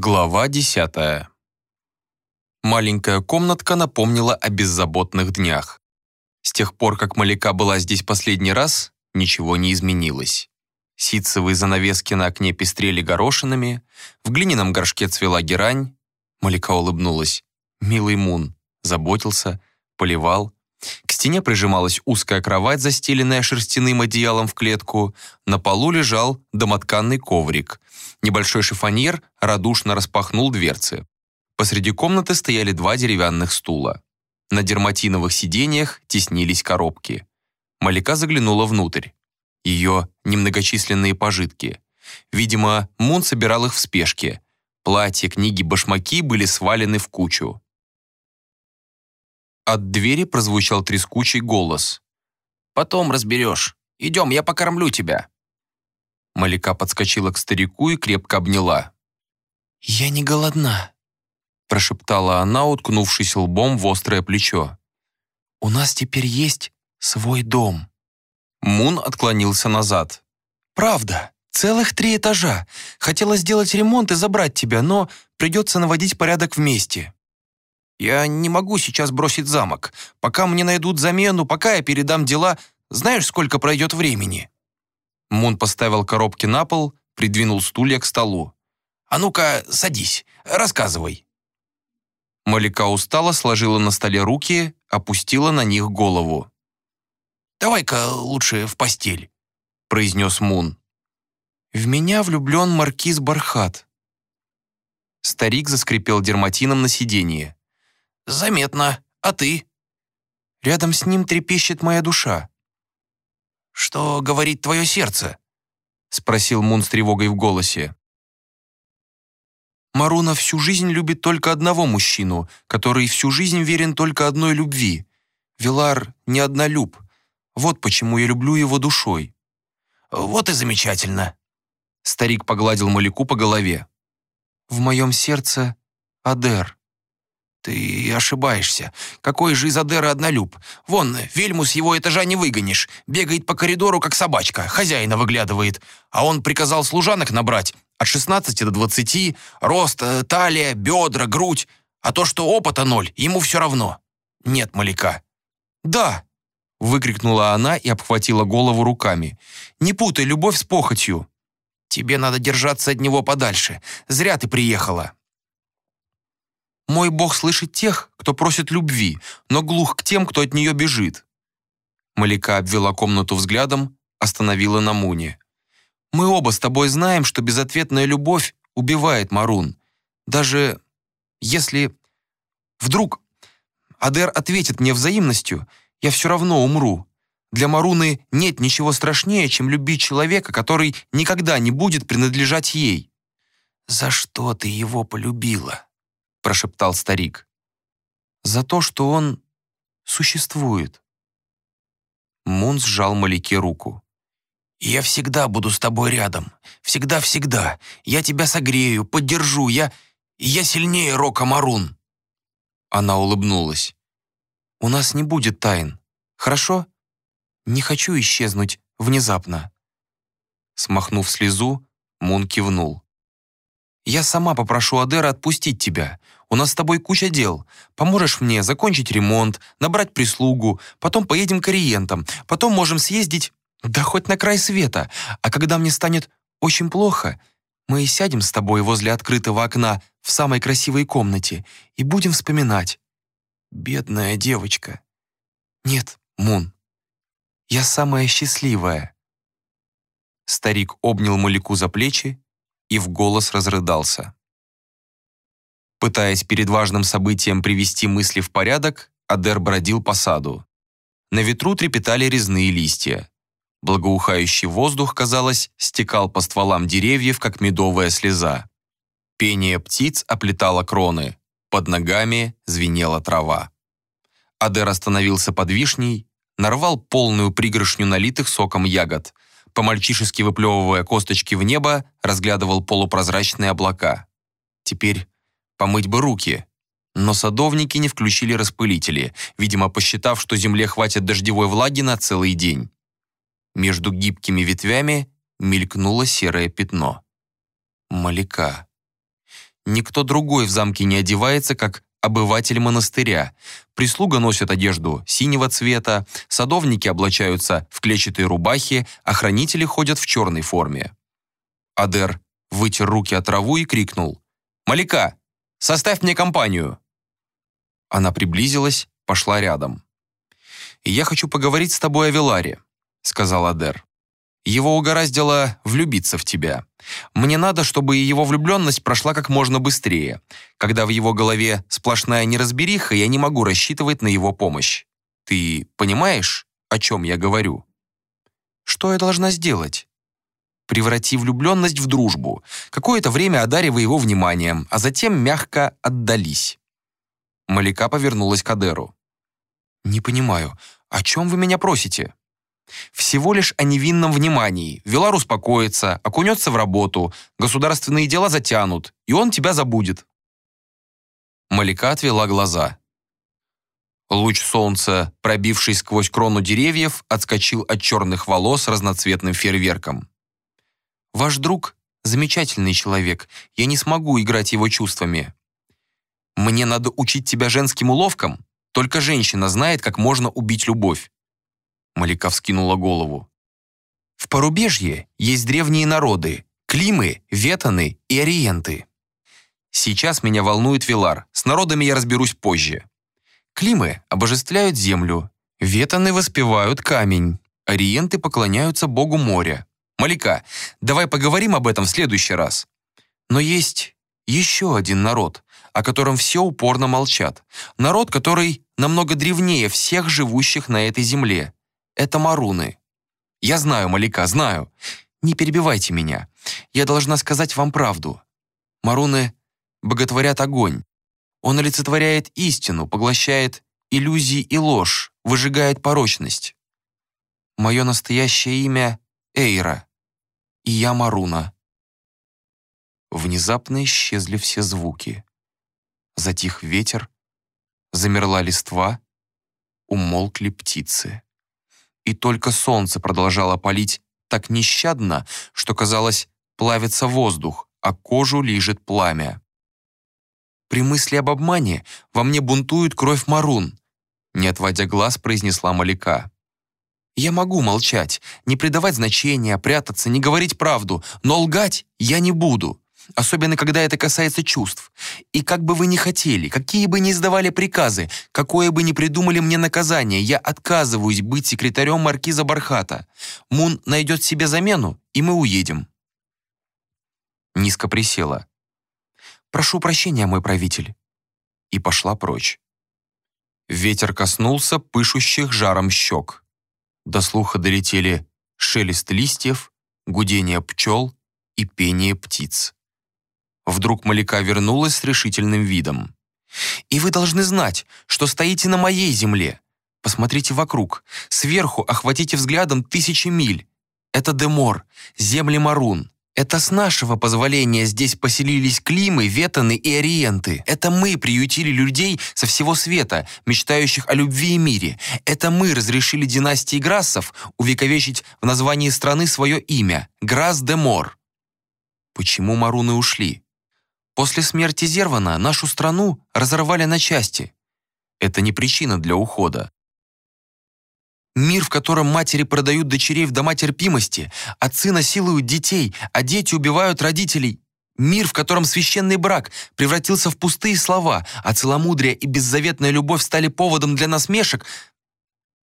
Глава десятая. Маленькая комнатка напомнила о беззаботных днях. С тех пор, как Маляка была здесь последний раз, ничего не изменилось. Ситцевые занавески на окне пестрели горошинами, в глиняном горшке цвела герань. Маляка улыбнулась. Милый Мун заботился, поливал. К стене прижималась узкая кровать, застеленная шерстяным одеялом в клетку. На полу лежал домотканный коврик. Небольшой шифоньер радушно распахнул дверцы. Посреди комнаты стояли два деревянных стула. На дерматиновых сиденьях теснились коробки. Малика заглянула внутрь. Ее немногочисленные пожитки. Видимо, Мун собирал их в спешке. Платья, книги, башмаки были свалены в кучу. От двери прозвучал трескучий голос. «Потом разберешь. Идем, я покормлю тебя». Малика подскочила к старику и крепко обняла. «Я не голодна», — прошептала она, уткнувшись лбом в острое плечо. «У нас теперь есть свой дом». Мун отклонился назад. «Правда, целых три этажа. Хотела сделать ремонт и забрать тебя, но придется наводить порядок вместе». Я не могу сейчас бросить замок. Пока мне найдут замену, пока я передам дела, знаешь, сколько пройдет времени?» Мун поставил коробки на пол, придвинул стулья к столу. «А ну-ка, садись, рассказывай». Малика устала, сложила на столе руки, опустила на них голову. «Давай-ка лучше в постель», — произнес Мун. «В меня влюблен маркиз Бархат». Старик заскрипел дерматином на сиденье. «Заметно. А ты?» «Рядом с ним трепещет моя душа». «Что говорит твое сердце?» — спросил Мун с тревогой в голосе. Маруна всю жизнь любит только одного мужчину, который всю жизнь верен только одной любви. Вилар не однолюб. Вот почему я люблю его душой». «Вот и замечательно». Старик погладил Малику по голове. «В моем сердце Адер». «Ты ошибаешься. Какой же из Адера однолюб? Вон, Вельму с его этажа не выгонишь. Бегает по коридору, как собачка, хозяина выглядывает. А он приказал служанок набрать от 16 до 20, рост, э, талия, бедра, грудь. А то, что опыта ноль, ему все равно. Нет Маляка». «Да!» — выкрикнула она и обхватила голову руками. «Не путай любовь с похотью!» «Тебе надо держаться от него подальше. Зря ты приехала». Мой Бог слышит тех, кто просит любви, но глух к тем, кто от нее бежит». Малика обвела комнату взглядом, остановила на Муне. «Мы оба с тобой знаем, что безответная любовь убивает Марун. Даже если вдруг Адер ответит мне взаимностью, я все равно умру. Для Маруны нет ничего страшнее, чем любить человека, который никогда не будет принадлежать ей». «За что ты его полюбила?» Прошептал старик. «За то, что он существует». Мун сжал Маляке руку. «Я всегда буду с тобой рядом. Всегда-всегда. Я тебя согрею, поддержу. Я... Я сильнее Рока Марун». Она улыбнулась. «У нас не будет тайн. Хорошо? Не хочу исчезнуть внезапно». Смахнув слезу, Мун кивнул. «Я сама попрошу Адера отпустить тебя. У нас с тобой куча дел. Поможешь мне закончить ремонт, набрать прислугу, потом поедем к ориентам, потом можем съездить, да хоть на край света. А когда мне станет очень плохо, мы сядем с тобой возле открытого окна в самой красивой комнате и будем вспоминать. Бедная девочка. Нет, Мун, я самая счастливая». Старик обнял Маляку за плечи и в голос разрыдался. Пытаясь перед важным событием привести мысли в порядок, Адер бродил по саду. На ветру трепетали резные листья. Благоухающий воздух, казалось, стекал по стволам деревьев, как медовая слеза. Пение птиц оплетало кроны, под ногами звенела трава. Адер остановился под вишней, нарвал полную пригоршню налитых соком ягод, по-мальчишески выплевывая косточки в небо, разглядывал полупрозрачные облака. Теперь помыть бы руки. Но садовники не включили распылители, видимо, посчитав, что земле хватит дождевой влаги на целый день. Между гибкими ветвями мелькнуло серое пятно. Маляка. Никто другой в замке не одевается, как обыватель монастыря. Прислуга носит одежду синего цвета, садовники облачаются в клетчатые рубахи, охранители ходят в черной форме. Адер вытер руки от траву и крикнул. «Маляка, составь мне компанию!» Она приблизилась, пошла рядом. «Я хочу поговорить с тобой о Виларе», — сказал Адер. «Его угораздило влюбиться в тебя. Мне надо, чтобы его влюбленность прошла как можно быстрее. Когда в его голове сплошная неразбериха, я не могу рассчитывать на его помощь. Ты понимаешь, о чем я говорю? Что я должна сделать? Преврати влюбленность в дружбу. Какое-то время одаривай его вниманием, а затем мягко отдались. Малика повернулась к Адеру. «Не понимаю, о чем вы меня просите?» Всего лишь о невинном внимании. Велар успокоится, окунется в работу, государственные дела затянут, и он тебя забудет. Малика отвела глаза. Луч солнца, пробившись сквозь крону деревьев, отскочил от черных волос разноцветным фейерверком. «Ваш друг — замечательный человек. Я не смогу играть его чувствами. Мне надо учить тебя женским уловкам. Только женщина знает, как можно убить любовь. Малика вскинула голову. В порубежье есть древние народы – Климы, Ветаны и Ориенты. Сейчас меня волнует Вилар, с народами я разберусь позже. Климы обожествляют землю, Ветаны воспевают камень, Ориенты поклоняются богу моря. Малика, давай поговорим об этом в следующий раз. Но есть еще один народ, о котором все упорно молчат. Народ, который намного древнее всех живущих на этой земле. Это маруны. Я знаю, Малика, знаю. Не перебивайте меня. Я должна сказать вам правду. Маруны боготворят огонь. Он олицетворяет истину, поглощает иллюзии и ложь, выжигает порочность. Мое настоящее имя — Эйра, и я Маруна. Внезапно исчезли все звуки. Затих ветер, замерла листва, умолкли птицы и только солнце продолжало палить так нещадно, что, казалось, плавится воздух, а кожу лижет пламя. «При мысли об обмане во мне бунтует кровь Марун», не отводя глаз, произнесла Маляка. «Я могу молчать, не придавать значения, прятаться, не говорить правду, но лгать я не буду особенно когда это касается чувств. И как бы вы ни хотели, какие бы ни издавали приказы, какое бы ни придумали мне наказание, я отказываюсь быть секретарем маркиза Бархата. Мун найдет себе замену, и мы уедем». Низко присела. «Прошу прощения, мой правитель». И пошла прочь. Ветер коснулся пышущих жаром щек. До слуха долетели шелест листьев, гудение пчел и пение птиц. Вдруг Маляка вернулась с решительным видом. «И вы должны знать, что стоите на моей земле. Посмотрите вокруг. Сверху охватите взглядом тысячи миль. Это Демор, земли Марун. Это с нашего позволения здесь поселились Климы, Ветаны и Ориенты. Это мы приютили людей со всего света, мечтающих о любви и мире. Это мы разрешили династии Грассов увековечить в названии страны свое имя – Грасс-де-Мор. Почему Маруны ушли? После смерти Зервана нашу страну разорвали на части. Это не причина для ухода. Мир, в котором матери продают дочерей в дома терпимости, отцы насилуют детей, а дети убивают родителей. Мир, в котором священный брак превратился в пустые слова, а целомудрие и беззаветная любовь стали поводом для насмешек.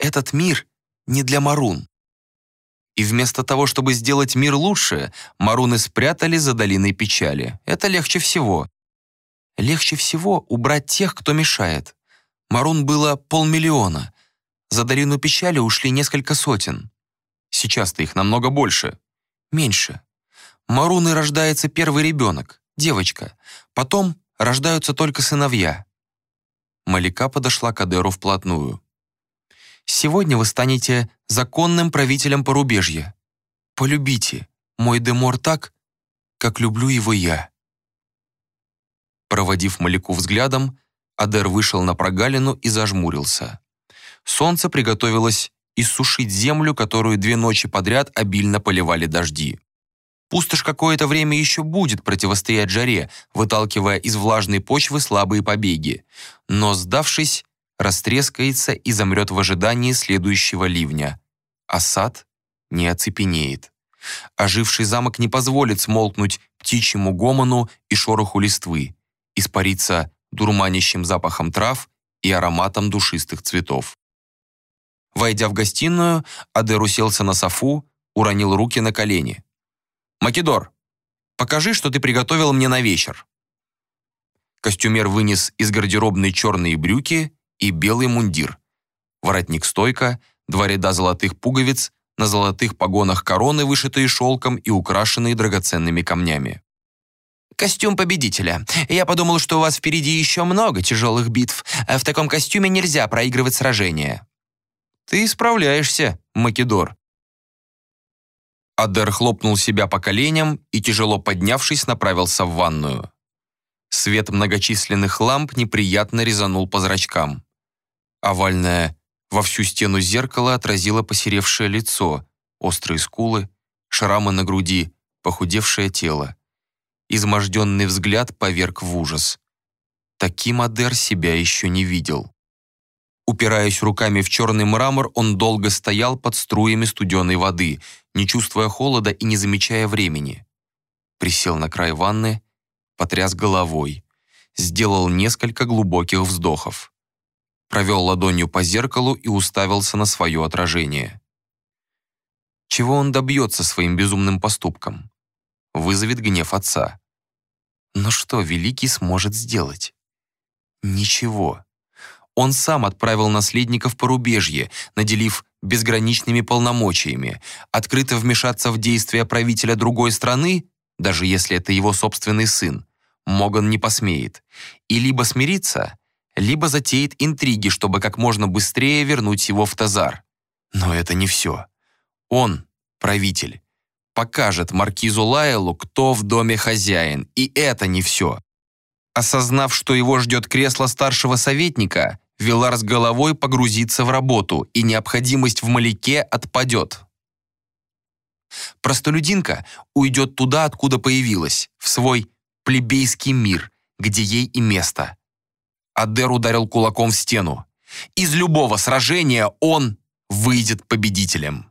Этот мир не для Марун. И вместо того, чтобы сделать мир лучше, маруны спрятали за долиной печали. Это легче всего. Легче всего убрать тех, кто мешает. Марун было полмиллиона. За долину печали ушли несколько сотен. Сейчас-то их намного больше. Меньше. Маруны рождается первый ребенок, девочка. Потом рождаются только сыновья. Малика подошла к Адеру вплотную. Сегодня вы станете законным правителем порубежья. Полюбите мой Демор так, как люблю его я». Проводив Маляку взглядом, Адер вышел на прогалину и зажмурился. Солнце приготовилось иссушить землю, которую две ночи подряд обильно поливали дожди. Пустошь какое-то время еще будет противостоять жаре, выталкивая из влажной почвы слабые побеги. Но, сдавшись, растрескается и замрет в ожидании следующего ливня. А сад не оцепенеет. Оживший замок не позволит смолкнуть птичьему гомону и шороху листвы, испариться дурманящим запахом трав и ароматом душистых цветов. Войдя в гостиную, Адер уселся на софу, уронил руки на колени. «Македор, покажи, что ты приготовил мне на вечер». Костюмер вынес из гардеробной черные брюки и белый мундир. Воротник-стойка, два ряда золотых пуговиц, на золотых погонах короны, вышитые шелком и украшенные драгоценными камнями. «Костюм победителя. Я подумал, что у вас впереди еще много тяжелых битв. В таком костюме нельзя проигрывать сражения». «Ты справляешься, Македор», Адер хлопнул себя по коленям и, тяжело поднявшись, направился в ванную. Свет многочисленных ламп неприятно резанул по зрачкам. Овальное во всю стену зеркало отразило посеревшее лицо, острые скулы, шрамы на груди, похудевшее тело. Изможденный взгляд поверг в ужас. Таким Адер себя еще не видел. Упираясь руками в черный мрамор, он долго стоял под струями студеной воды, не чувствуя холода и не замечая времени. Присел на край ванны, потряс головой, сделал несколько глубоких вздохов. Провел ладонью по зеркалу и уставился на свое отражение. Чего он добьется своим безумным поступком? Вызовет гнев отца. Но что Великий сможет сделать? Ничего он сам отправил наследников по рубежье, наделив безграничными полномочиями, открыто вмешаться в действия правителя другой страны, даже если это его собственный сын, Моган не посмеет, и либо смириться, либо затеет интриги, чтобы как можно быстрее вернуть его в Тазар. Но это не все. Он, правитель, покажет маркизу Лайлу, кто в доме хозяин, и это не все. Осознав, что его ждет кресло старшего советника, Вилар с головой погрузится в работу, и необходимость в маляке отпадет. Простолюдинка уйдет туда, откуда появилась, в свой плебейский мир, где ей и место. Адер ударил кулаком в стену. Из любого сражения он выйдет победителем.